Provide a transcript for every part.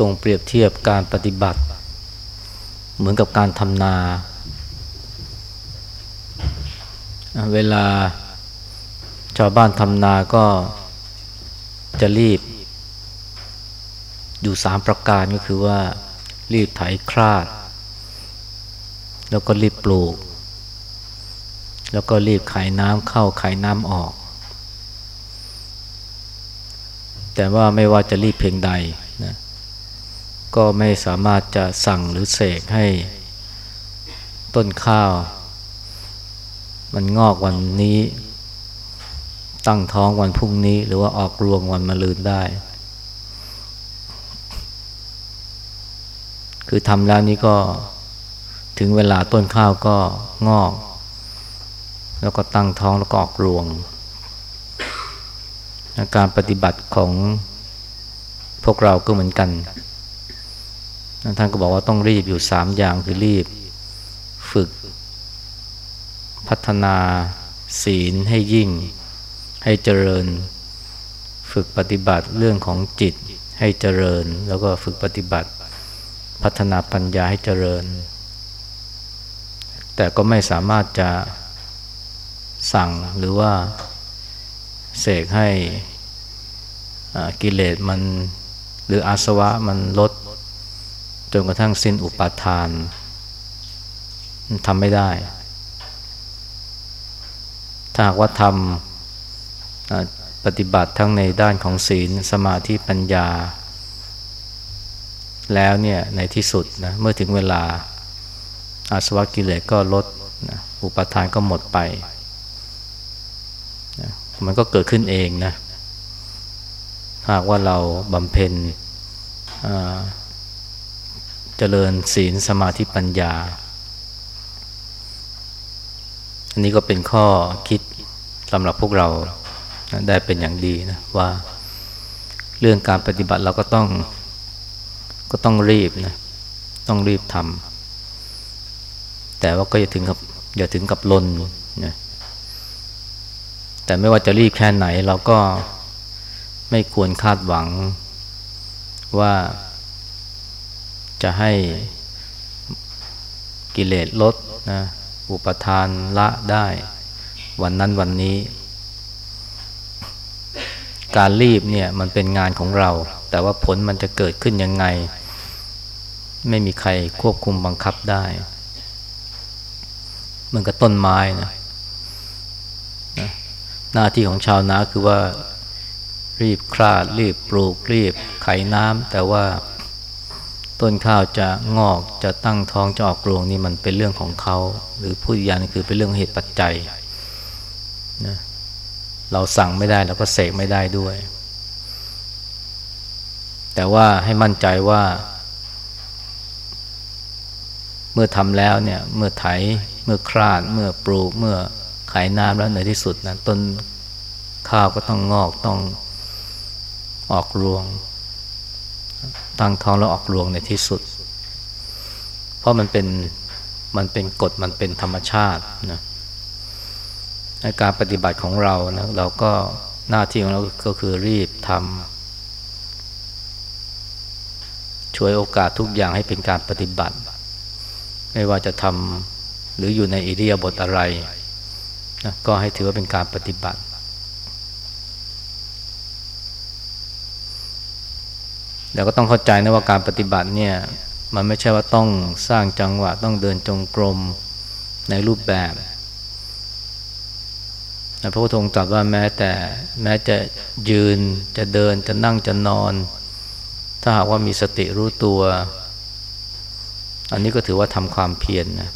ทรงเปรียบเทียบการปฏิบัติ เหมือนกับการทำนา เวลาชาวบ้านทำนาก็จะรีบ อยู่สามประการก็คือว่า รีบไถคราด แล้วก็รีบปลูก แล้วก็รีบขายน้ำเข้าขายน้ำออก แต่ว่าไม่ว่าจะรีบเพียงใด ก็ไม่สามารถจะสั่งหรือเสกให้ต้นข้าว มันงอกวันนี้ ตั้งท้องวันพรุ่งนี้ หรือว่าออกรวงวันมะรืนได้ คือทำแล้วนี้ก็ถึงเวลาต้นข้าวก็งอก แล้วก็ตั้งท้องแล้วก็ออกรวง การปฏิบัติของพวกเราก็เหมือนกัน ท่านก็บอกว่าต้องรีบอยู่สามอย่างคือรีบ ฝึก พัฒนาศีลให้ยิ่ง ให้เจริญ ฝึกปฏิบัติเรื่องของจิตให้เจริญ แล้วก็ฝึกปฏิบัติ พัฒนาปัญญาให้เจริญ แต่ก็ไม่สามารถจะสั่งหรือว่าเสกให้กิเลสมัน หรืออาสวะมันลด จนกระทั่งสิ้นอุปาทานทำไม่ได้ ถ้าหากว่าทำปฏิบัติทั้งในด้านของศีลสมาธิปัญญา แล้วเนี่ยในที่สุดนะเมื่อถึงเวลาอาสวะกิเลสก็ลดนะอุปทานก็หมดไปนะมันก็เกิดขึ้นเองนะหากว่าเราบำเพ็ญ เจริญศีลสมาธิปัญญา อันนี้ก็เป็นข้อคิดสำหรับพวกเราได้เป็นอย่างดีนะว่าเรื่องการปฏิบัติเราก็ต้องก็ต้องรีบนะต้องรีบทำแต่ว่าก็อย่าถึงกับอย่าถึงกับลนนะแต่ไม่ว่าจะรีบแค่ไหนเราก็ไม่ควรคาดหวังว่า จะให้กิเลสลดนะอุปทานละได้ วันนั้นวันนี้ การรีบเนี่ยมันเป็นงานของเรา แต่ว่าผลมันจะเกิดขึ้นยังไง ไม่มีใครควบคุมบังคับได้เหมือนกับต้นไม้นะนะหน้าที่ของชาวนาคือว่ารีบคลาด รีบปลูกรีบไขน้ำแต่ว่า ต้นข้าวจะงอกจะตั้งท้องจะออกรวงนี่มันเป็นเรื่องของเขา หรือผู้ยานคือเป็นเรื่องเหตุปัจจัยนะเราสั่งไม่ได้เราก็เสกไม่ได้ด้วย แต่ว่าให้มั่นใจว่า เมื่อทำแล้วเนี่ยเมื่อไถเมื่อคลาด เมื่อปลูก เมื่อขายน้ำแล้วในที่สุดนะต้นข้าวก็ต้องงอกต้องออกรวง ตั้งท้องแล้วออกรวงในที่สุด เพราะมันเป็นมันเป็นกฎมันเป็นธรรมชาตินะในการปฏิบัติของเรานะเราก็หน้าที่ของเราก็คือรีบทำช่วยโอกาสทุกอย่างให้เป็นการปฏิบัติ ไม่ว่าจะทำหรืออยู่ในอิริยบถอะไรนะก็ให้ถือว่าเป็นการปฏิบัติ แต่ก็ต้องเข้าใจนะว่าการปฏิบัติเนี่ยมันไม่ใช่ว่าต้องสร้างจังหวะต้องเดินจงกรมในรูปแบบพระพุทธองค์ตรัสว่าแม้แต่แม้จะยืนจะเดินจะนั่งจะนอน ถ้าหากว่ามีสติรู้ตัว อันนี้ก็ถือว่าทำความเพียรนนะ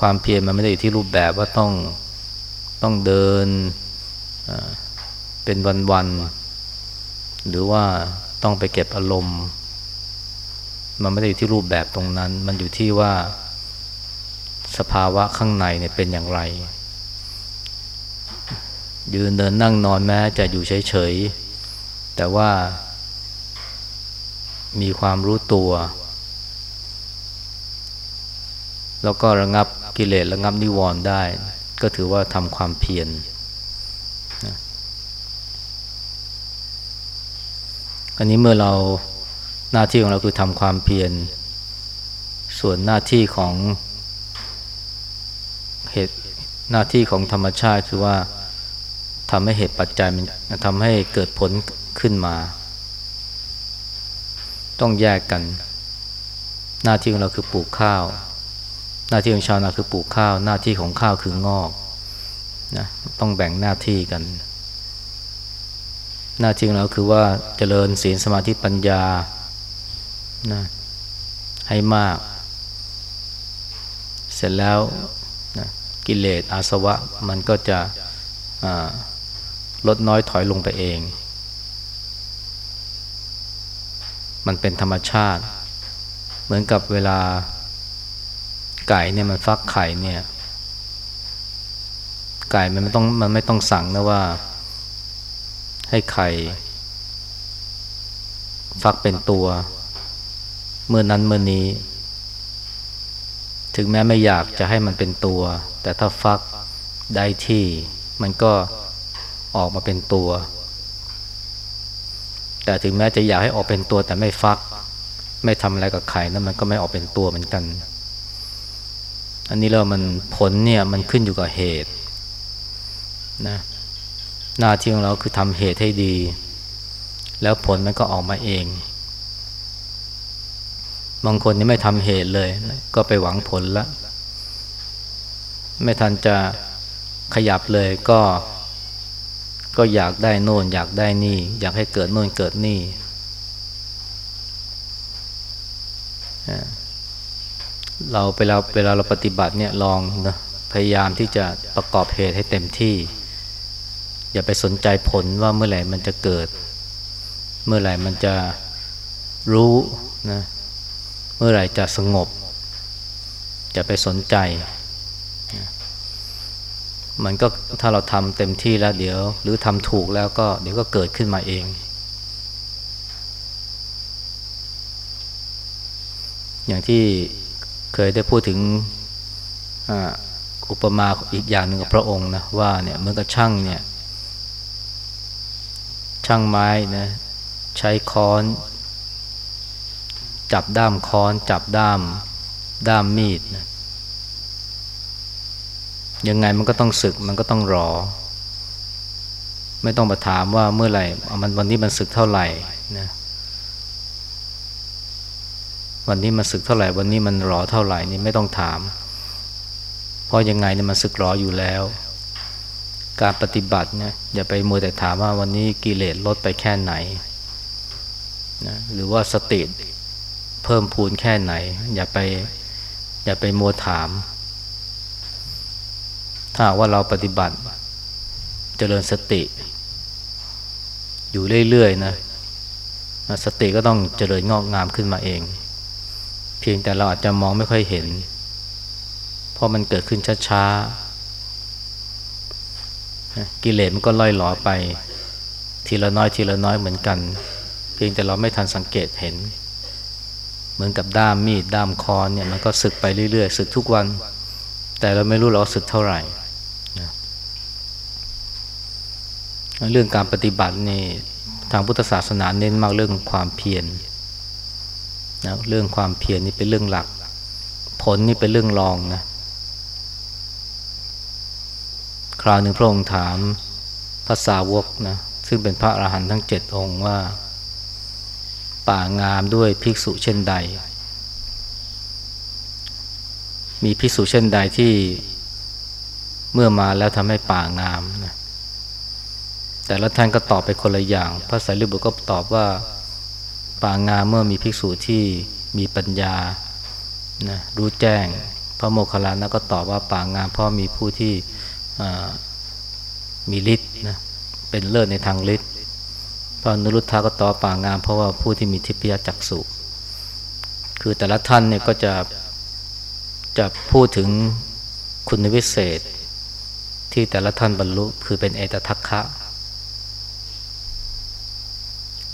ความเพียรมันไม่ได้อยู่ที่รูปแบบว่าต้องต้องเดินเป็นวันๆ หรือว่าต้องไปเก็บอารมณ์ มันไม่ได้อยู่ที่รูปแบบตรงนั้น มันอยู่ที่ว่าสภาวะข้างในเนี่ยเป็นอย่างไร ยืนเดินนั่งนอนแม้จะอยู่เฉยๆ แต่ว่ามีความรู้ตัว แล้วก็ระงับกิเลสระงับนิวรณ์ได้ ก็ถือว่าทำความเพียร อันนี้เมื่อเราหน้าที่ของเราคือทำความเพียร ส่วนหน้าที่ของเหตุหน้าที่ของธรรมชาติคือว่าทำให้เหตุปัจจัยมันทำให้เกิดผลขึ้นมา ต้องแยกกัน หน้าที่ของเราคือปลูกข้าว หน้าที่ของชาวนาคือปลูกข้าว หน้าที่ของข้าวคืองอกนะต้องแบ่งหน้าที่กัน หน้าที่ของเราคือว่าเจริญศีลสมาธิปัญญานะให้มาก เสร็จแล้วนะกิเลสอาสวะมันก็จะลดน้อยถอยลงไปเอง มันเป็นธรรมชาติ เหมือนกับเวลาไก่เนี่ยมันฟักไข่เนี่ย ไก่มันไม่ต้องมันไม่ต้องสั่งนะว่า ให้ไข่ฟักเป็นตัว เมื่อนั้นเมื่อนี้ ถึงแม้ไม่อยากจะให้มันเป็นตัว แต่ถ้าฟักได้ที่ มันก็ออกมาเป็นตัว แต่ถึงแม้จะอยากให้ออกเป็นตัวแต่ไม่ฟัก ไม่ทำอะไรกับไข่นั้นมันก็ไม่ออกเป็นตัวเหมือนกัน อันนี้เรามันผลเนี่ยมันขึ้นอยู่กับเหตุนะ หน้าที่ของเราคือทำเหตุให้ดี แล้วผลมันก็ออกมาเอง บางคนนี่ไม่ทำเหตุเลย ก็ไปหวังผลละ ไม่ทันจะขยับเลยก็ ก็อยากได้โน่น อยากได้นี่ อยากให้เกิดโน่นเกิดนี่เราเวลาเวลาเราปฏิบัติเนี่ยลองนะพยายามที่จะประกอบเหตุให้เต็มที่ อย่าไปสนใจผลว่าเมื่อไหร่มันจะเกิด เมื่อไหร่มันจะรู้นะเมื่อไหร่จะสงบ จะไปสนใจ มันก็ถ้าเราทำเต็มที่แล้วเดี๋ยว หรือทำถูกแล้วก็เดี๋ยวก็เกิดขึ้นมาเองอย่างที่เคยได้พูดถึงอุปมาอีกอย่างหนึ่งกับพระองค์นะว่าเนี่ยเหมือนกับช่างเนี่ย ช่างไม้นะใช้ค้อน จับด้ามค้อน จับด้าม ด้ามมีดนะยังไงมันก็ต้องศึกมันก็ต้องรอ ไม่ต้องมาถามว่าเมื่อไหร่มันวันนี้มันศึกเท่าไหร่นะวันนี้มันศึกเท่าไหร่ วันนี้มันรอเท่าไหร่นี่ไม่ต้องถาม เพราะยังไงเนี่ยมันศึกรออยู่แล้ว การปฏิบัติเนี่ยอย่าไปมัวแต่ถามว่าวันนี้กิเลสลดไปแค่ไหนนะหรือว่าสติเพิ่มพูนแค่ไหน อย่าไปอย่าไปมัวถาม ถ้าว่าเราปฏิบัติเจริญสติ อยู่เรื่อยๆนะสติก็ต้องเจริญงอกงามขึ้นมาเอง เพียงแต่เราอาจจะมองไม่ค่อยเห็น เพราะมันเกิดขึ้นช้าๆ กิเลสมันก็ล่อยหลอไป ทีละน้อยทีละน้อยเหมือนกัน เพียงแต่เราไม่ทันสังเกตเห็น เหมือนกับด้ามมีดด้ามคอนเนี่ยมันก็สึกไปเรื่อยๆสึกทุกวัน แต่เราไม่รู้เราสึกเท่าไหร่เรื่องการปฏิบัตินี่ทางพุทธศาสนาเน้นมากเรื่องความเพียรนะเรื่องความเพียรนี่เป็นเรื่องหลัก ผลนี่เป็นเรื่องรองนะค ราวหนึ่งพระองค์ถามภาษาวกนะซึ่งเป็นพระอรหันต์ทั้งเจ็ดองค์ว่า ป่างามด้วยภิกษุเช่นใด มีภิกษุเช่นใดที่เมื่อมาแล้วทำให้ป่างามนะแต่ละท่านก็ตอบไปคนละอย่าง พระสารีบุตรก็ตอบว่าป่างามเมื่อมีภิกษุที่มีปัญญานะรู้แจ้ง พระโมคคัลลานะก็ตอบว่าป่างามเพราะมีผู้ที่ มีฤทธิ์นะเป็นเลิศในทางฤทธิ์พระนรุทธาก็ต่อป่างาม เพราะว่าผู้ที่มีทิพยจักษุคือแต่ละท่านเนี่ยก็จะจะพูดถึงคุณวิเศษ ที่แต่ละท่านบรรลุ คือเป็นเอตทัคคะ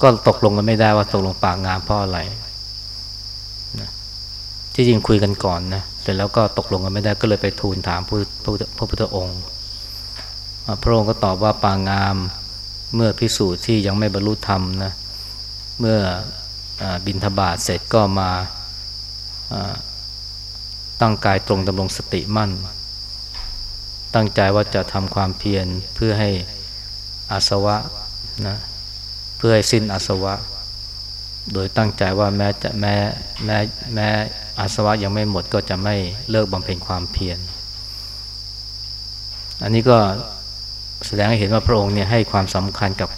ก็ตกลงกันไม่ได้ว่าตกลงปางามเพราะอะไร ที่จริงคุยกันก่อนนะแต่แล้วก็ตกลงกันไม่ได้ก็เลยไปทูลถามพระพระพุทธองค์ พระองค์ก็ตอบว่าปางงามเมื่อพิสูจน์ที่ยังไม่บรรลุธรรมนะเมื่ออบินทบาทเสร็จก็มาตั้งกายตรงดำรงสติมั่น ตั้งใจว่าจะทำความเพียรเพื่อให้อาสวะนะเพื่อให้สิ้นอาสวะ โดยตั้งใจว่าแม้จะแม้แม้แม้ อาสวะยังไม่หมดก็จะไม่เลิกบำเพ็ญความเพียร อันนี้ก็แสดงให้เห็นว่าพระองค์เนี่ยให้ความสำคัญกับ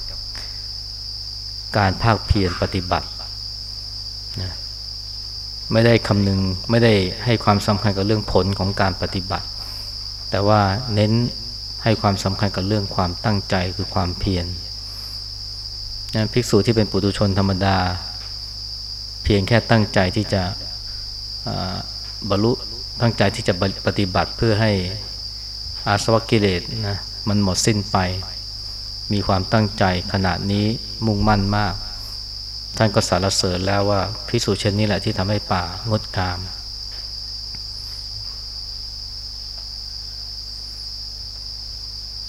การภาคเพียรปฏิบัตินะไม่ได้คำนึงไม่ได้ให้ความสำคัญกับเรื่องผลของการปฏิบัติ แต่ว่าเน้นให้ความสำคัญกับเรื่องความตั้งใจคือความเพียรนะภิกษุที่เป็นปุถุชนธรรมดา เพียงแค่ตั้งใจที่จะ บรรลุตั้งใจที่จะปฏิบัติเพื่อให้อาสวะกิเลสนะมันหมดสิ้นไป มีความตั้งใจขนาดนี้มุ่งมั่นมาก ท่านก็สรรเสริญแล้วว่าพิสูจน์เช่นนี้แหละที่ทำให้ป่างดงาม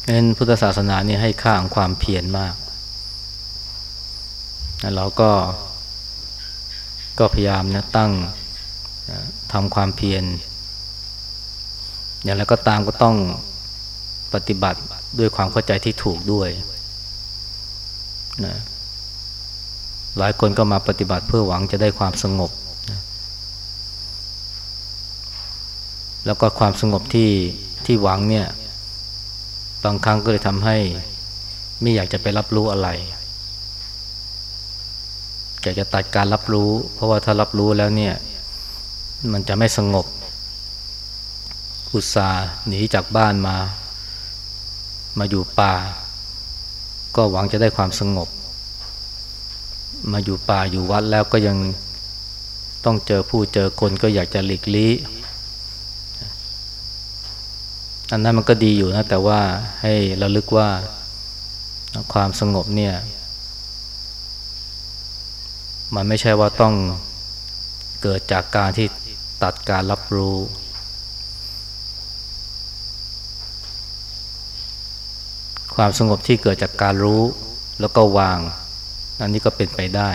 เน้นพุทธศาสนานี่ให้ค่าของความเพียรมากเราก็ก็พยายามนะตั้ง ทำความเพียรอย่างไรก็ตามก็ต้องปฏิบัติด้วยความเข้าใจที่ถูกด้วยนะหลายคนก็มาปฏิบัติเพื่อหวังจะได้ความสงบนะแล้วก็ความสงบที่ที่หวังเนี่ยบางครั้งก็เลยทำให้ไม่อยากจะไปรับรู้อะไรอยากจะตัดการรับรู้ เพราะว่าถ้ารับรู้แล้วเนี่ย มันจะไม่สงบ อุตส่าห์หนีจากบ้านมา มาอยู่ป่า ก็หวังจะได้ความสงบ มาอยู่ป่าอยู่วัดแล้วก็ยังต้องเจอผู้เจอคนก็อยากจะหลีกลี้อันนั้นมันก็ดีอยู่นะ แต่ว่าให้ระลึกว่าความสงบเนี่ย มันไม่ใช่ว่าต้องเกิดจากการที่ ตัดการรับรู้ ความสงบที่เกิดจากการรู้แล้วก็วาง อันนี้ก็เป็นไปได้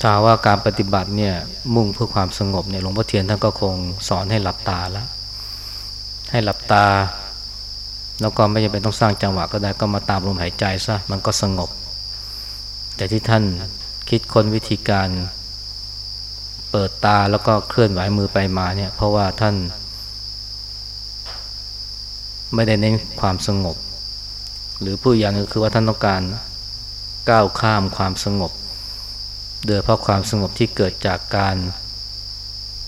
ถ้าว่าการปฏิบัติเนี่ยมุ่งเพื่อความสงบเนี่ยหลวงพ่อเทียนท่านก็คงสอนให้หลับตาแล้ว ให้หลับตา แล้วก็ไม่จำเป็นต้องสร้างจังหวะก็ได้ก็มาตามลมหายใจซะมันก็สงบ แต่ที่ท่านคิดค้นวิธีการ เปิดตาแล้วก็เคลื่อนไหวมือไปมาเนี่ย เพราะว่าท่าน ไม่ได้เน้นความสงบ หรือผู้อย่างนึงคือว่าท่านต้องการก้าวข้ามความสงบ โดยเพราะความสงบที่เกิดจากการ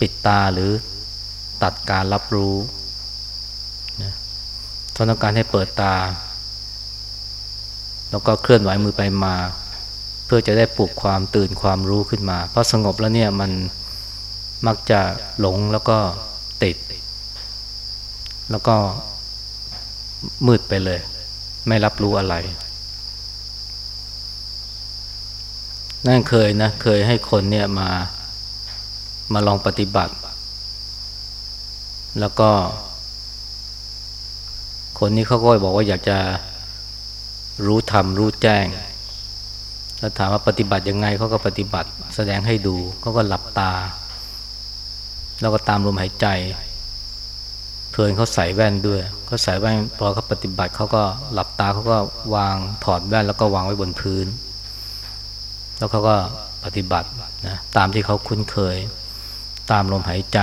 ปิดตาหรือตัดการรับรู้นะท่านต้องการให้เปิดตา แล้วก็เคลื่อนไหวมือไปมา เพื่อจะได้ปลุกความตื่นความรู้ขึ้นมา เพราะสงบแล้วเนี่ยมันมักจะหลงแล้วก็ติด แล้วก็มืดไปเลย ไม่รับรู้อะไร นั่นเคยนะ เคยให้คนเนี่ยมามาลองปฏิบัติ แล้วก็ คนนี้เขาก็บอกว่าอยากจะรู้ธรรมรู้แจ้ง แล้วถามว่าปฏิบัติยังไงเขาก็ปฏิบัติ แสดงให้ดูเขาก็หลับตา แล้วก็ตามลมหายใจ เพื่อนเขาใส่แว่นด้วยเขาใส่แว่นพอเขาปฏิบัติเขาก็หลับตาเขาก็วางถอดแว่นแล้วก็วางไว้บนพื้น แล้วเขาก็ปฏิบัตินะตามที่เขาคุ้นเคย ตามลมหายใจ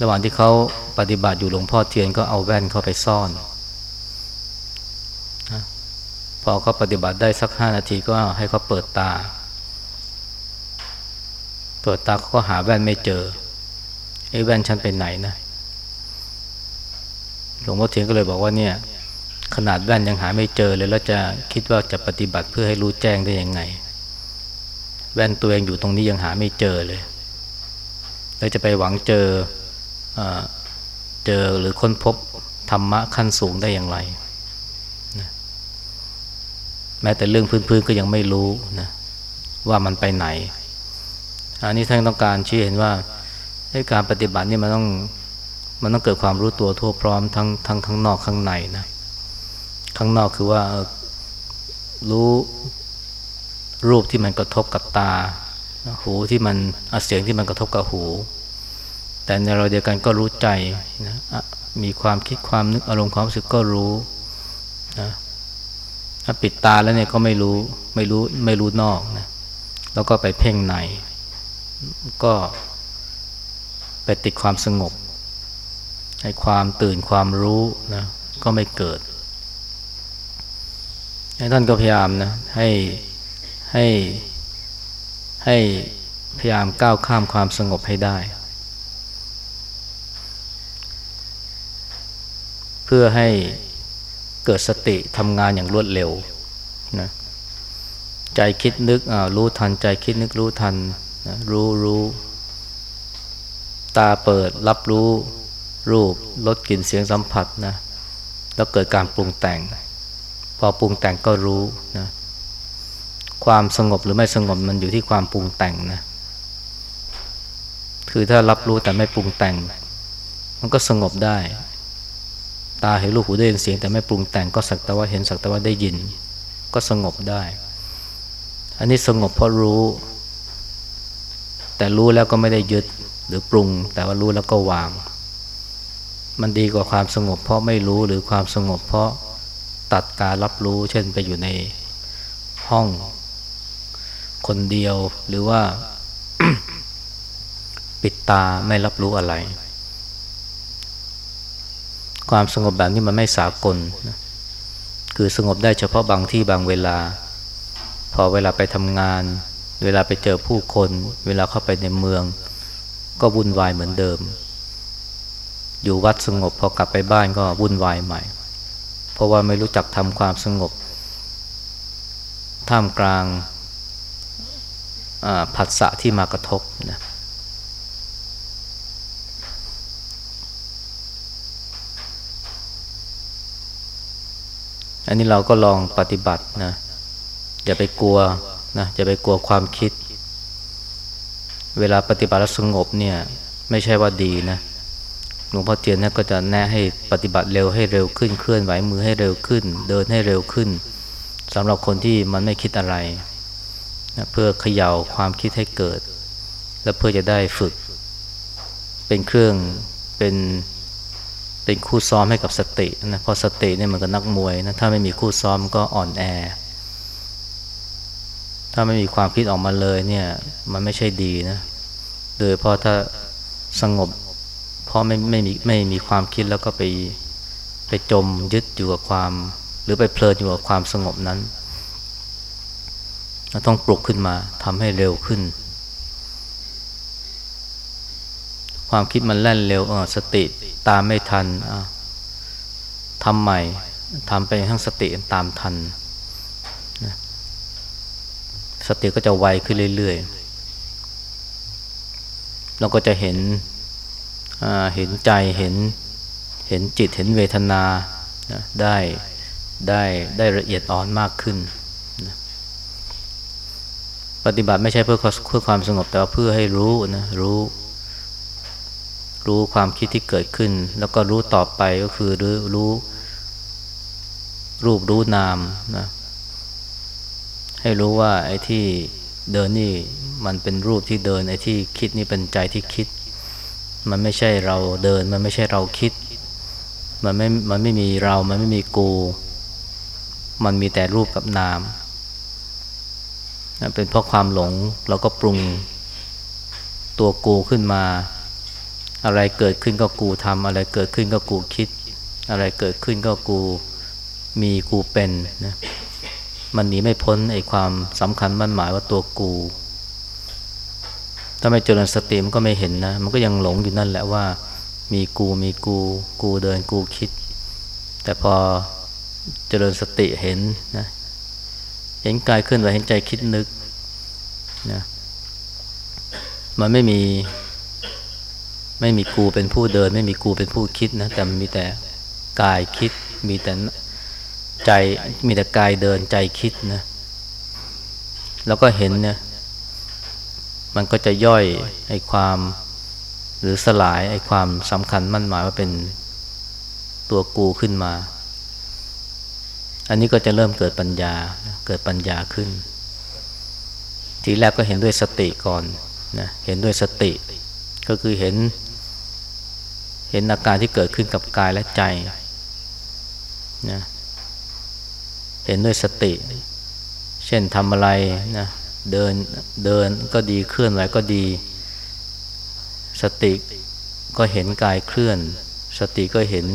ระหว่างที่เขาปฏิบัติอยู่หลวงพ่อเทียนก็เอาแว่นเข้าไปซ่อน อเขาปฏิบัติได้สักห้านาทีก็ให้เขาเปิดตา เปิดตาเขาก็หาแว่นไม่เจอไอ้แว่นฉันเป็นไหนนะหลวงพ่อเทียนก็เลยบอกว่าเนี่ย ขนาดแว่นยังหาไม่เจอเลยแล้วจะคิดว่าจะปฏิบัติเพื่อให้รู้แจ้งได้ยังไง แว่นตัวเองอยู่ตรงนี้ยังหาไม่เจอเลย แล้วจะไปหวังเจออเจอหรือค้นพบธรรมะขั้นสูงได้อย่างไร แม้แต่เรื่องพื้นๆก็ยังไม่รู้นะว่ามันไปไหน อันนี้ท่านต้องการชี้เห็นว่าในการปฏิบัตินี่มันต้องมันต้องเกิดความรู้ตัวทั่วพร้อมทั้งทั้งข้างนอกข้างในนะข้างนอกคือว่ารู้รูปที่มันกระทบกับตา หูที่มันเสียงที่มันกระทบกับหู แต่ในเราเดียวกันก็รู้ใจนะมีความคิดความนึกอารมณ์ความรู้สึกก็รู้นะ ถ้าปิดตาแล้วเนี่ยก็ไม่รู้ไม่รู้ไม่รู้นอกนะแล้วก็ไปเพ่งในก็ไปติดความสงบให้ความตื่นความรู้นะก็ไม่เกิดท่านก็พยายามนะให้ให้ให้พยายามก้าวข้ามความสงบให้ได้ เพื่อให้ เกิดสติทำงานอย่างรวดเร็วนะใจคิดนึกรู้ทัน ใจคิดนึกรู้ทันนะรู้รู้ตาเปิดรับรู้รูปรสกลิ่นเสียงสัมผัสนะแล้วเกิดการปรุงแต่ง พอปรุงแต่งก็รู้นะความสงบหรือไม่สงบมันอยู่ที่ความปรุงแต่งนะคือถ้ารับรู้แต่ไม่ปรุงแต่ง มันก็สงบได้ ตาเห็นรูปหูได้ยินเสียง แต่ไม่ปรุงแต่งก็สักแต่ว่าเห็นสักแต่ว่าได้ยิน ก็สงบได้ อันนี้สงบเพราะรู้ แต่รู้แล้วก็ไม่ได้ยึดหรือปรุง แต่ว่ารู้แล้วก็วาง มันดีกว่าความสงบเพราะไม่รู้หรือความสงบเพราะตัดการรับรู้ เช่นไปอยู่ในห้องคนเดียวหรือว่า ปิดตาไม่รับรู้อะไร ความสงบแบบนี้มันไม่สากลนะคือสงบได้เฉพาะบางที่บางเวลา พอเวลาไปทำงาน เวลาไปเจอผู้คน เวลาเข้าไปในเมือง ก็วุ่นวายเหมือนเดิม อยู่วัดสงบพอกลับไปบ้านก็วุ่นวายใหม่ เพราะว่าไม่รู้จักทำความสงบ ท่ามกลางผัสสะที่มากระทบนะ อันนี้เราก็ลองปฏิบัตินะ อย่าไปกลัวนะอย่าไปกลัวความคิด เวลาปฏิบัติแล้วสงบเนี่ย ไม่ใช่ว่าดีนะหลวงพ่อเทียนนะก็จะแนะให้ปฏิบัติเร็วให้เร็วขึ้นเคลื่อนไหวมือให้เร็วขึ้น เดินให้เร็วขึ้นสำหรับคนที่มันไม่คิดอะไรนะเพื่อเขย่าความคิดให้เกิด และเพื่อจะได้ฝึก เป็นเครื่องเป็น เป็นคู่ซ้อมให้กับสตินะเพราะสติเนี่ยมันก็นักมวยนะถ้าไม่มีคู่ซ้อมก็อ่อนแอ ถ้าไม่มีความคิดออกมาเลยเนี่ย มันไม่ใช่ดีนะโดยเพราะถ้าสงบ เพราะไม่ไม่มีไม่มีความคิดแล้วก็ไปไปจมยึดอยู่กับความ หรือไปเพลินอยู่กับความสงบนั้น ต้องปลุกขึ้นมาทำให้เร็วขึ้น ความคิดมันแล่นเร็วออสติตามไม่ทันทำใหม่ทำไปทั้งสติตามทันนะสติก็จะไวขึ้นเรื่อยๆเราก็จะเห็นเห็นใจเห็นเห็นจิตเห็นเวทนาได้ได้ได้ละเอียดอ่อนมากขึ้นปฏิบัติไม่ใช่เพื่อเพื่อความสงบแต่ว่าเพื่อให้รู้นะรู้ รู้ความคิดที่เกิดขึ้น แล้วก็รู้ต่อไปก็คือรู้รู้รูปรู้นามนะให้รู้ว่าไอ้ที่เดินนี่มันเป็นรูปที่เดินไอ้ที่คิดนี่เป็นใจที่คิด มันไม่ใช่เราเดิน มันไม่ใช่เราคิด มันไม่มันไม่มีเรา มันไม่มีกู มันมีแต่รูปกับนามนะเป็นเพราะความหลงเราก็ปรุงตัวกูขึ้นมา อะไรเกิดขึ้นก็กูทำอะไรเกิดขึ้นก็กูคิด อะไรเกิดขึ้นก็กูมีกูเป็นนะมันหนีไม่พ้นไอ้ความสำคัญมั่นหมายว่าตัวกู ถ้าไม่เจริญสติมันก็ไม่เห็นนะ มันก็ยังหลงอยู่นั่นแหละว่า มีกูมีกู กูเดินกูคิด แต่พอเจริญสติเห็นนะ เห็นกายเคลื่อนไหวเห็นใจคิดนึกนะมันไม่มี ไม่มีกูเป็นผู้เดิน ไม่มีกูเป็นผู้คิดนะแต่มีแต่กายคิด มีแต่ใจมีแต่กายเดินใจคิดนะแล้วก็เห็นเนี่ยมันก็จะย่อยไอ้ความหรือสลายไอ้ความสำคัญมั่นหมายว่าเป็นตัวกูขึ้นมา อันนี้ก็จะเริ่มเกิดปัญญาเกิดปัญญาขึ้น ทีแรกก็เห็นด้วยสติก่อนนะเห็นด้วยสติ ก็คือเห็น เห็นอาการที่เกิดขึ้นกับกายและใจนะเห็นด้วยสติ เช่นทำอะไรนะเดินเดินก็ดีเคลื่อนไหวก็ดี สติก็เห็นกายเคลื่อน สติก็เห็น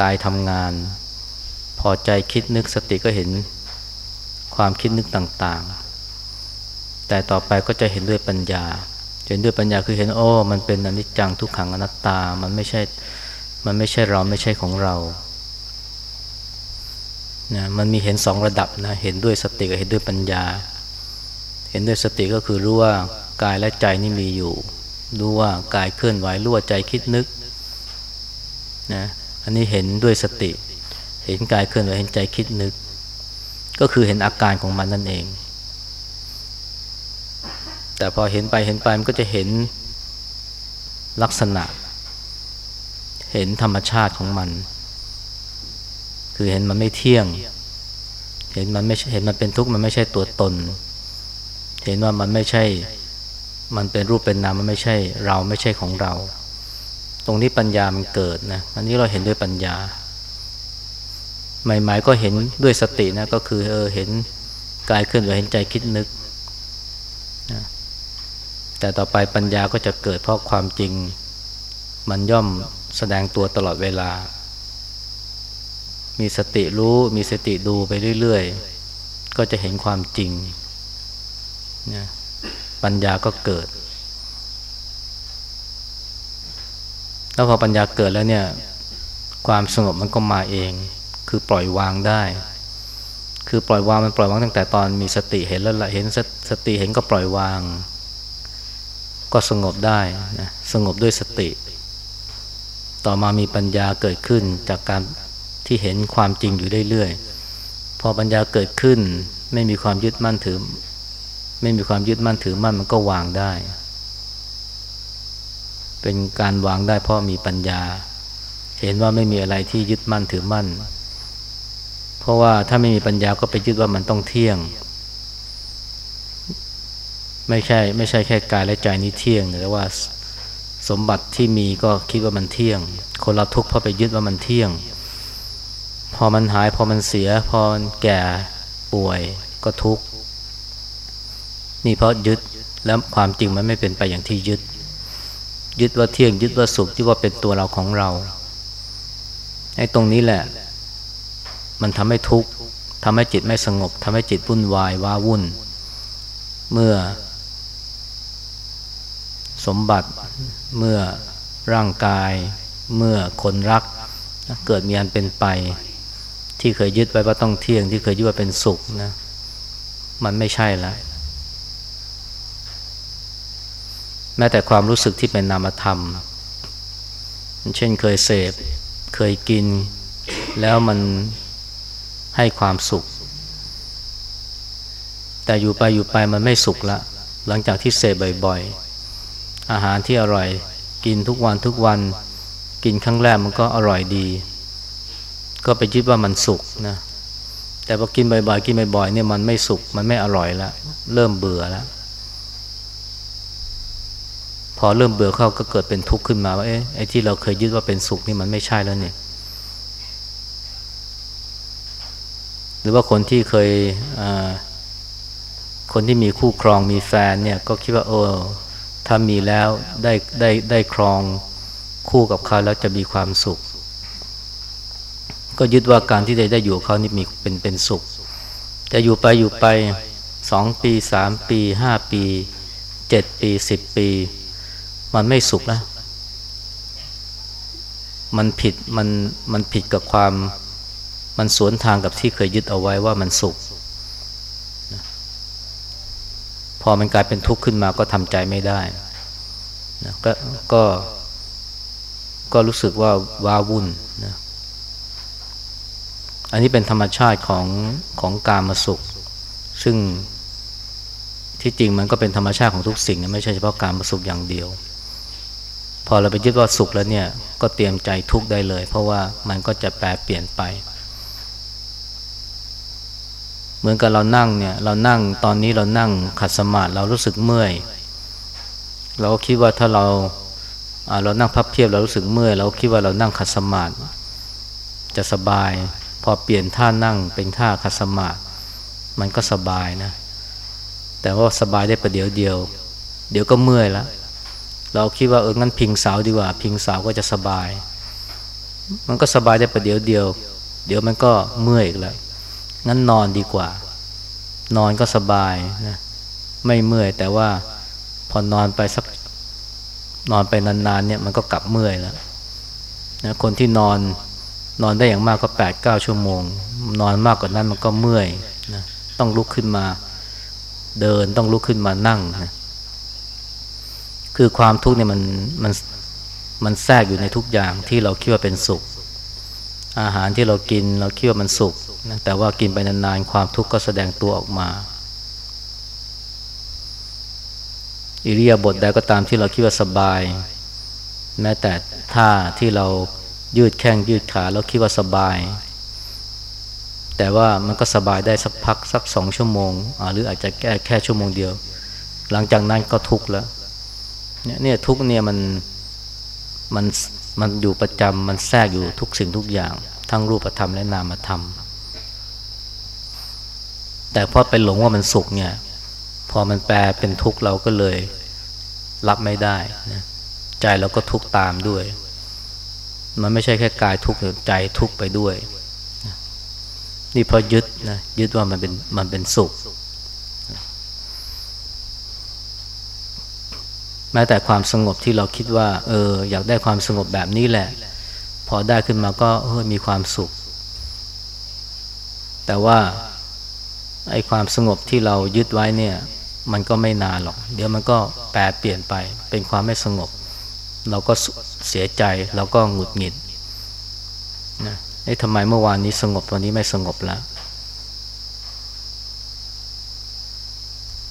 กายทำงาน พอใจคิดนึกสติก็เห็นความคิดนึกต่างๆ แต่ต่อไปก็จะเห็นด้วยปัญญา เห็นด้วยปัญญาคือเห็นโอ้มันเป็นอนิจจังทุกขังอนัตตา มันไม่ใช่ มันไม่ใช่เราไม่ใช่ของเรานะมันมีเห็นสองระดับนะเห็นด้วยสติกับเห็นด้วยปัญญา เห็นด้วยสติก็คือรู้ว่ากายและใจนี่มีอยู่ รู้ว่ากายเคลื่อนไหวรู้ว่าใจคิดนึกนะอันนี้เห็นด้วยสติ เห็นกายเคลื่อนไหวเห็นใจคิดนึก ก็คือเห็นอาการของมันนั่นเอง แต่พอเห็นไปเห็นไปมันก็จะเห็นลักษณะ เห็นธรรมชาติของมัน คือเห็นมันไม่เที่ยง เห็นมันไม่เห็นมันเป็นทุกข์มันไม่ใช่ตัวตน เห็นว่ามันไม่ใช่ มันเป็นรูปเป็นนามมันไม่ใช่ เราไม่ใช่ของเรา ตรงนี้ปัญญามันเกิดนะอันนี้เราเห็นด้วยปัญญาใหม่ๆก็เห็นด้วยสตินะก็คือเออเห็นกายเคลื่อนไหวเห็นใจคิดนึก แต่ต่อไปปัญญาก็จะเกิดเพราะความจริง มันย่อมแสดงตัวตลอดเวลา มีสติรู้มีสติดูไปเรื่อยๆ ก็จะเห็นความจริงนะปัญญาก็เกิด แล้วพอปัญญาเกิดแล้วเนี่ย ความสงบมันก็มาเอง คือปล่อยวางได้ คือปล่อยวางมันปล่อยวางตั้งแต่ตอนมีสติเห็นแล้วละเห็นสติเห็นก็ปล่อยวาง ก็สงบได้นะสงบด้วยสติ ต่อมามีปัญญาเกิดขึ้นจากการที่เห็นความจริงอยู่เรื่อยๆพอปัญญาเกิดขึ้น ไม่มีความยึดมั่นถือ ไม่มีความยึดมั่นถือมั่นมันก็วางได้ เป็นการวางได้เพราะมีปัญญา เห็นว่าไม่มีอะไรที่ยึดมั่นถือมั่น เพราะว่าถ้าไม่มีปัญญาก็ไปยึดว่ามันต้องเที่ยง ไม่ใช่ไม่ใช่แค่กายและใจนี้เที่ยงแต่ว่าสมบัติที่มีก็คิดว่ามันเที่ยง คนเราทุกข์เพราะไปยึดว่ามันเที่ยง พอมันหายพอมันเสีย พอมันแก่ป่วยก็ทุกข์นี่เพราะยึดแล้วความจริงมันไม่เป็นไปอย่างที่ยึด ยึดว่าเที่ยงยึดว่าสุขยึดว่าเป็นตัวเราของเราไอ้ตรงนี้แหละ มันทำให้ทุกข์ทำให้จิตไม่สงบทำให้จิตวุ่นวายว้าวุ่น เมื่อ สมบัติเมื่อร่างกาย เมื่อคนรัก เกิดมีอันเป็นไป ที่เคยยึดไว้ว่าต้องเที่ยง ที่เคยยึดว่าเป็นสุขนะ มันไม่ใช่แล้วแม้แต่ความรู้สึกที่เป็นนามธรรม เช่นเคยเสพ เคยกิน แล้วมันให้ความสุข แต่อยู่ไปอยู่ไปมันไม่สุขละ หลังจากที่เสพบ่อยๆ อาหารที่อร่อย กินทุกวันทุกวัน กินครั้งแรกมันก็อร่อยดี ก็ไปคิดว่ามันสุกนะแต่พอกินบ่อยๆกินบ่อยๆเนี่ยมันไม่สุกมันไม่อร่อยแล้วเริ่มเบื่อแล้วพอเริ่มเบื่อเข้าก็เกิดเป็นทุกข์ขึ้นมาว่าเอ๊ะไอ้ที่เราเคยยึดว่าเป็นสุขนี่มันไม่ใช่แล้วเนี่ยหรือว่าคนที่เคยคนที่มีคู่ครองมีแฟนเนี่ยก็คิดว่าเออ ถ้ามีแล้วได้ได้ได้ครองคู่กับเขาแล้วจะมีความสุข ก็ยึดว่าการที่ได้ได้อยู่เขานี่มีเป็นเป็นสุขแต่อยู่ไปอยู่ไปสองปีสามปีห้าปีเจ็ดปีสิบปี มันไม่สุขแล้วมันผิดมันมันผิดกับความมันสวนทางกับที่เคยยึดเอาไว้ว่ามันสุข พอมันกลายเป็นทุกข์ขึ้นมาก็ทำใจไม่ได้นะก็ก็ก็รู้สึกว่าว้าวุ่นนะอันนี้เป็นธรรมชาติของของกามาสุข ซึ่งที่จริงมันก็เป็นธรรมชาติของทุกสิ่งนะไม่ใช่เฉพาะการมาสุขอย่างเดียว พอเราไปยึดว่าสุขแล้วเนี่ยก็เตรียมใจทุกได้เลย เพราะว่ามันก็จะแปรเปลี่ยนไป เหมือนกับเรานั่งเนี่ยเรานั่งตอนนี้เรานั่งขัดสมาธิเรารู้สึกเมื่อย เราก็คิดว่าถ้าเราเรานั่งพับเพียบเรารู้สึกเมื่อยเราคิดว่าเรานั่งขัดสมาธิจะสบาย พอเปลี่ยนท่านั่งเป็นท่าขัดสมาธิมันก็สบายนะ แต่ว่าสบายได้ประเดี๋ยวเดียว เดี๋ยวก็เมื่อยแล้วเราคิดว่าเอองั้นพิงเสาดีกว่า พิงเสาก็จะสบาย มันก็สบายได้ประเดี๋ยวเดียว เดี๋ยวมันก็เมื่อยอีกแล้ว งั้นนอนดีกว่า นอนก็สบายนะไม่เมื่อยแต่ว่าพอนอนไปสักนอนไปนานๆเนี่ยมันก็กลับเมื่อยแล้วนะคนที่นอนนอนได้อย่างมากก็แปดเก้าชั่วโมง นอนมากกว่านั้นมันก็เมื่อยนะต้องลุกขึ้นมาเดินต้องลุกขึ้นมานั่งนะคือความทุกข์เนี่ยมันมันมันแทรกอยู่ในทุกอย่างที่เราคิดว่าเป็นสุข อาหารที่เรากินเราคิดว่ามันสุข นะแต่ว่ากินไปนานๆความทุกข์ก็แสดงตัวออกมา อิริยาบถใดก็ตามที่เราคิดว่าสบาย แม้แต่ท่าที่เรายืดแข้งยืดขาแล้วคิดว่าสบาย แต่ว่ามันก็สบายได้สักพักสักสองชั่วโมง หรืออาจจะแก้แค่ชั่วโมงเดียว หลังจากนั้นก็ทุกข์แล้วเนี่ยทุกเนี่ยมันมันมันอยู่ประจำมันแทรกอยู่ทุกสิ่งทุกอย่าง ทั้งรูปธรรมและนามธรรม แต่พอไปหลงว่ามันสุขเนี่ย พอมันแปลเป็นทุกข์เราก็เลยรับไม่ได้นะใจเราก็ทุกข์ตามด้วย มันไม่ใช่แค่กายทุกข์ใจทุกข์ไปด้วยนี่พอยึดนะยึดว่ามันเป็นมันเป็นสุข แม้แต่ความสงบที่เราคิดว่า เออ อยากได้ความสงบแบบนี้แหละ พอได้ขึ้นมาก็เออมีความสุข แต่ว่า ไอ้ความสงบที่เรายึดไว้เนี่ยมันก็ไม่นานหรอก เดี๋ยวมันก็แปรเปลี่ยนไปเป็นความไม่สงบ เราก็เสียใจเราก็หงุดหงิดนะไอ้ทำไมเมื่อวานนี้สงบวันนี้ไม่สงบแล้ว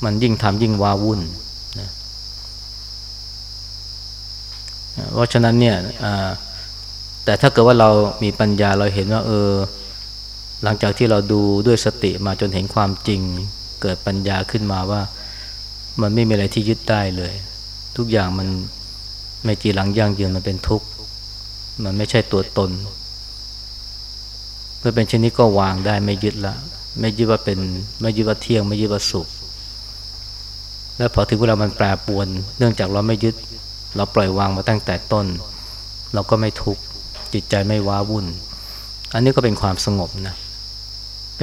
มันยิ่งทำยิ่งวาวุ่นเพราะฉะนั้นเนี่ยแต่ถ้าเกิดว่าเรามีปัญญาเราเห็นว่า เออ หลังจากที่เราดูด้วยสติมาจนเห็นความจริง เกิดปัญญาขึ้นมาว่า มันไม่มีอะไรที่ยึดได้เลย ทุกอย่างมันไม่จีหลังยั่งยืนมันเป็นทุกข์ มันไม่ใช่ตัวตน เมื่อเป็นเช่นนี้ก็วางได้ไม่ยึดละ ไม่ยึดว่าเป็น ไม่ยึดว่าเที่ยง ไม่ยึดว่าสุข แล้วพอถึงเวลามันแปรปวน เนื่องจากเราไม่ยึด เราปล่อยวางมาตั้งแต่ต้น เราก็ไม่ทุกข์จิตใจไม่ว้าวุ่น อันนี้ก็เป็นความสงบนะ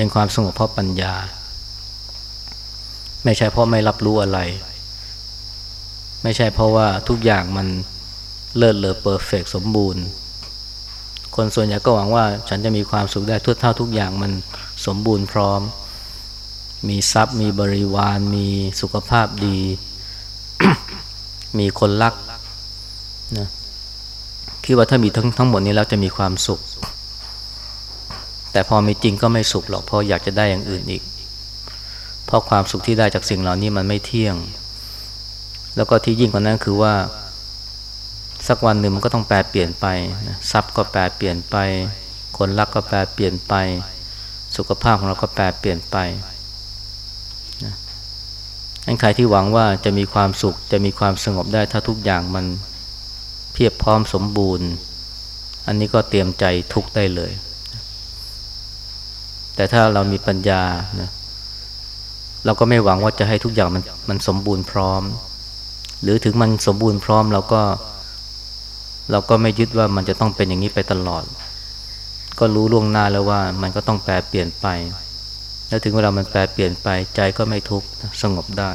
เป็นความสงบเพราะปัญญา ไม่ใช่เพราะไม่รับรู้อะไร ไม่ใช่เพราะว่าทุกอย่างมันเลิศเลอเปอร์เฟกสมบูรณ์ คนส่วนใหญ่ก็หวังว่าฉันจะมีความสุขได้ทุกเท่าทุกอย่างมันสมบูรณ์พร้อม มีทรัพย์ มีบริวาร มีสุขภาพดี มีคนรักนะคิดว่าถ้ามีทั้งทั้งหมดนี้แล้วจะมีความสุข แต่พอมีจริงก็ไม่สุขหรอกเพราะอยากจะได้อย่างอื่นอีก เพราะความสุขที่ได้จากสิ่งเหล่านี้มันไม่เที่ยง แล้วก็ที่ยิ่งกว่านั้นคือว่า สักวันหนึ่งมันก็ต้องแปลเปลี่ยนไปทรัพย์ก็แปลเปลี่ยนไป คนรักก็แปลเปลี่ยนไป สุขภาพของเราก็แปลเปลี่ยนไปนะใครที่หวังว่าจะมีความสุขจะมีความสงบได้ถ้าทุกอย่างมันเพียบพร้อมสมบูรณ์ อันนี้ก็เตรียมใจทุกได้เลย แต่ถ้าเรามีปัญญานะเราก็ไม่หวังว่าจะให้ทุกอย่างมันมันสมบูรณ์พร้อม หรือถึงมันสมบูรณ์พร้อมเราก็ เราก็ไม่ยึดว่ามันจะต้องเป็นอย่างนี้ไปตลอด ก็รู้ล่วงหน้าแล้วว่ามันก็ต้องแปลเปลี่ยนไป แล้วถึงเวลามันแปลเปลี่ยนไปใจก็ไม่ทุกข์สงบได้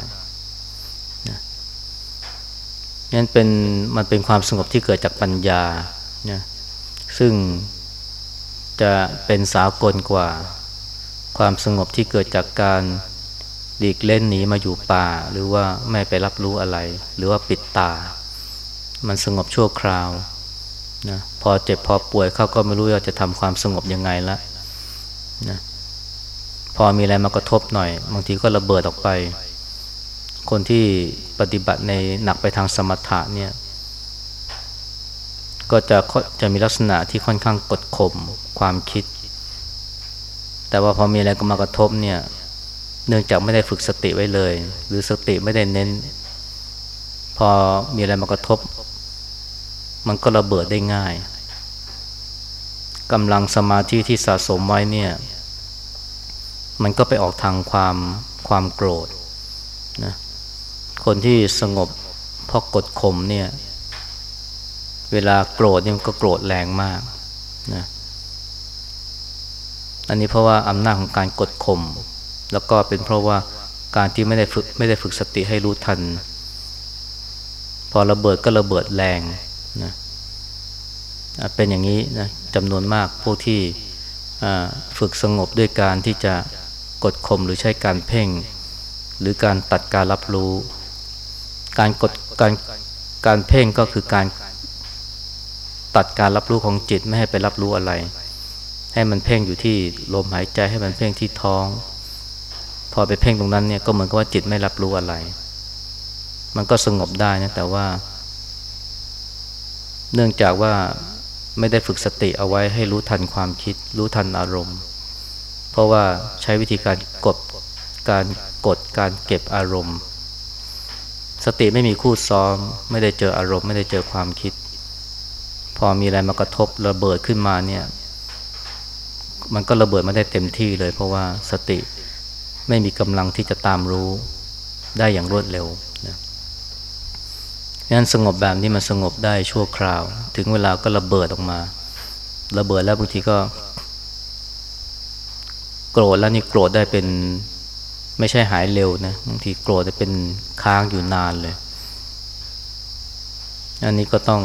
นั่นเป็นมันเป็นความสงบที่เกิดจากปัญญานะซึ่งจะเป็นสากลกว่า ความสงบที่เกิดจากการหลีกเล่นหนีมาอยู่ป่า หรือว่าไม่ไปรับรู้อะไร หรือว่าปิดตา มันสงบชั่วคราวนะพอเจ็บพอป่วยเขาก็ไม่รู้ว่าจะทำความสงบยังไงละนะพอมีอะไรมากระทบหน่อย บางทีก็ระเบิดออกไป คนที่ปฏิบัติในหนักไปทางสมถะเนี่ย ก็จะจะมีลักษณะที่ค่อนข้างกดข่มความคิด แต่ว่าพอมีอะไรก็มากระทบเนี่ย เนื่องจากไม่ได้ฝึกสติไว้เลย หรือสติไม่ได้เน้น พอมีอะไรมากระทบ มันก็ระเบิดได้ง่ายกำลังสมาธิที่สะสมไว้เนี่ย มันก็ไปออกทางความความโกรธนะคนที่สงบเพราะกดข่มเนี่ย เวลาโกรธเนี่ยก็โกรธแรงมากนะ อันนี้เพราะว่าอำนาจของการกดข่มแล้วก็เป็นเพราะว่าการที่ไม่ได้ฝึกไม่ได้ฝึกสติให้รู้ทัน พอระเบิดก็ระเบิดแรงนะเป็นอย่างนี้นะจำนวนมากผู้ที่ฝึกสงบด้วยการที่จะกดข่มหรือใช้การเพ่ง หรือการตัดการรับรู้ การกดการการเพ่งก็คือการตัดการรับรู้ของจิตไม่ให้ไปรับรู้อะไร ให้มันเพ่งอยู่ที่ลมหายใจให้มันเพ่งที่ท้อง พอไปเพ่งตรงนั้นเนี่ยก็เหมือนกับว่าจิตไม่รับรู้อะไร มันก็สงบได้นะแต่ว่า เนื่องจากว่าไม่ได้ฝึกสติเอาไว้ให้รู้ทันความคิด รู้ทันอารมณ์ เพราะว่าใช้วิธีการกดการกดการเก็บอารมณ์ สติไม่มีคู่ซ้อม ไม่ได้เจออารมณ์ ไม่ได้เจอความคิด พอมีอะไรมากระทบระเบิดขึ้นมาเนี่ย มันก็ระเบิดมาได้เต็มที่เลย เพราะว่าสติไม่มีกำลังที่จะตามรู้ได้อย่างรวดเร็วนะงั้นสงบแบบนี้มันสงบได้ชั่วคราว ถึงเวลาก็ระเบิดออกมา ระเบิดแล้วบางทีก็ โกรธแล้วนี่โกรธได้เป็น ไม่ใช่หายเร็วนะบางทีโกรธได้เป็นค้างอยู่นานเลย อันนี้ก็ต้อง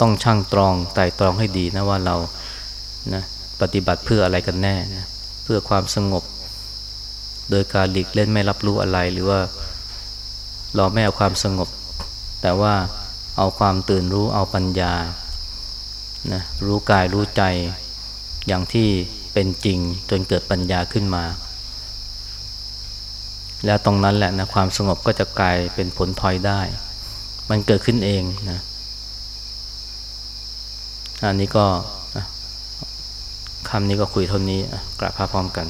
ต้องช่างตรองไต่ตรองให้ดีนะว่าเรานะ ปฏิบัติเพื่ออะไรกันแน่นะเพื่อความสงบ โดยการหลีกเล่นไม่รับรู้อะไรหรือว่า เราไม่เอาความสงบ แต่ว่าเอาความตื่นรู้เอาปัญญานะรู้กายรู้ใจอย่างที่เป็นจริงจนเกิดปัญญาขึ้นมา แล้วตรงนั้นแหละนะความสงบก็จะกลายเป็นผลพลอยได้ มันเกิดขึ้นเองนะอันนี้ก็ คำนี้ก็คุยเท่านี้กราบพาพร้อมกัน